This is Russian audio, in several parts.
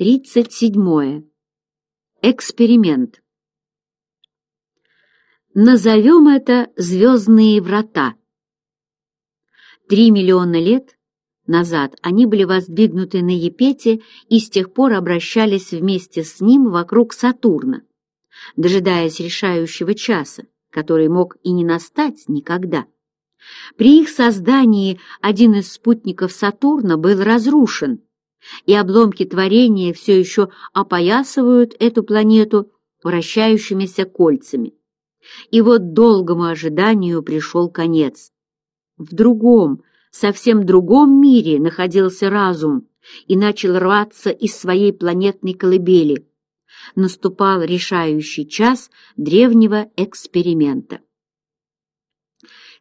37. Эксперимент. Назовем это «Звездные врата». Три миллиона лет назад они были воздвигнуты на Епете и с тех пор обращались вместе с ним вокруг Сатурна, дожидаясь решающего часа, который мог и не настать никогда. При их создании один из спутников Сатурна был разрушен – и обломки творения все еще опоясывают эту планету вращающимися кольцами. И вот долгому ожиданию пришел конец. В другом, совсем другом мире находился разум и начал рваться из своей планетной колыбели. Наступал решающий час древнего эксперимента.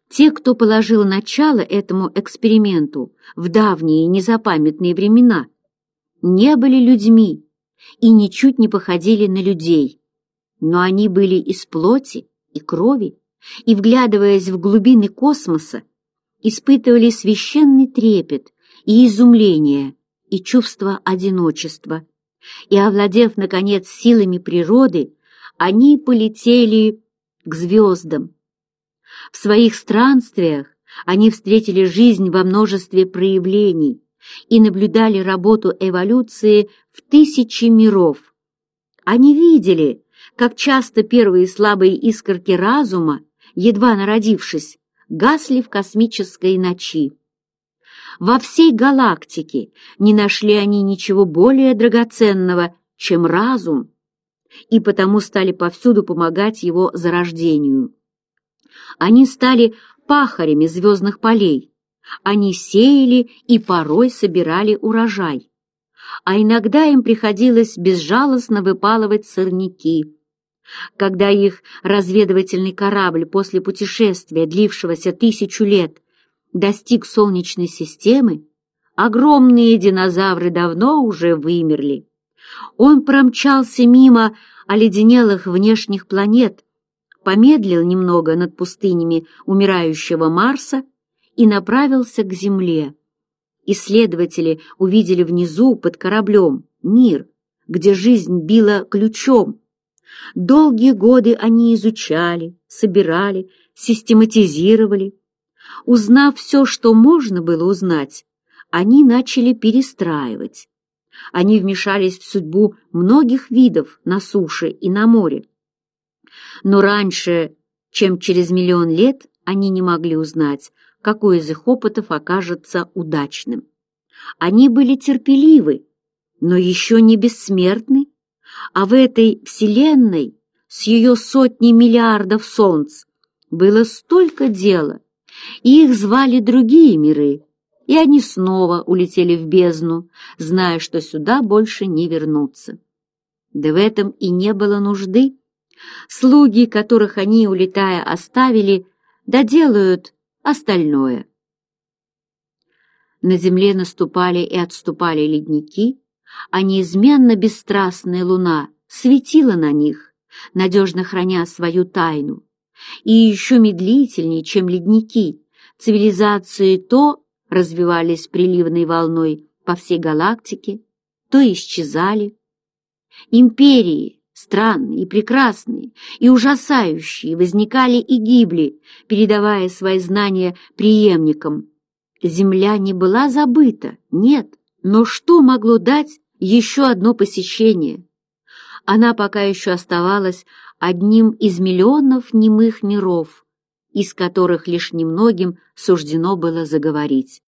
Те, кто положил начало этому эксперименту в давние незапамятные времена, не были людьми и ничуть не походили на людей, но они были из плоти и крови, и, вглядываясь в глубины космоса, испытывали священный трепет и изумление и чувство одиночества. И, овладев, наконец, силами природы, они полетели к звездам, в своих странствиях они встретили жизнь во множестве проявлений и наблюдали работу эволюции в тысячи миров. Они видели, как часто первые слабые искорки разума, едва народившись, гасли в космической ночи. Во всей галактике не нашли они ничего более драгоценного, чем разум, и потому стали повсюду помогать его зарождению. Они стали пахарями звездных полей. Они сеяли и порой собирали урожай. А иногда им приходилось безжалостно выпалывать сорняки. Когда их разведывательный корабль после путешествия, длившегося тысячу лет, достиг Солнечной системы, огромные динозавры давно уже вымерли. Он промчался мимо оледенелых внешних планет, помедлил немного над пустынями умирающего Марса и направился к Земле. Исследователи увидели внизу под кораблем мир, где жизнь била ключом. Долгие годы они изучали, собирали, систематизировали. Узнав все, что можно было узнать, они начали перестраивать. Они вмешались в судьбу многих видов на суше и на море. Но раньше, чем через миллион лет, они не могли узнать, какой из их опытов окажется удачным. Они были терпеливы, но еще не бессмертны, а в этой Вселенной с ее сотней миллиардов солнц было столько дела, и их звали другие миры, и они снова улетели в бездну, зная, что сюда больше не вернутся. Да в этом и не было нужды. Слуги, которых они, улетая, оставили, доделают остальное. На земле наступали и отступали ледники, а неизменно бесстрастная луна светила на них, надежно храня свою тайну. И еще медлительнее, чем ледники, цивилизации то развивались приливной волной по всей галактике, то исчезали. Империи, странные, прекрасные и ужасающие, возникали и гибли, передавая свои знания преемникам. Земля не была забыта, нет, но что могло дать еще одно посещение? Она пока еще оставалась одним из миллионов немых миров, из которых лишь немногим суждено было заговорить.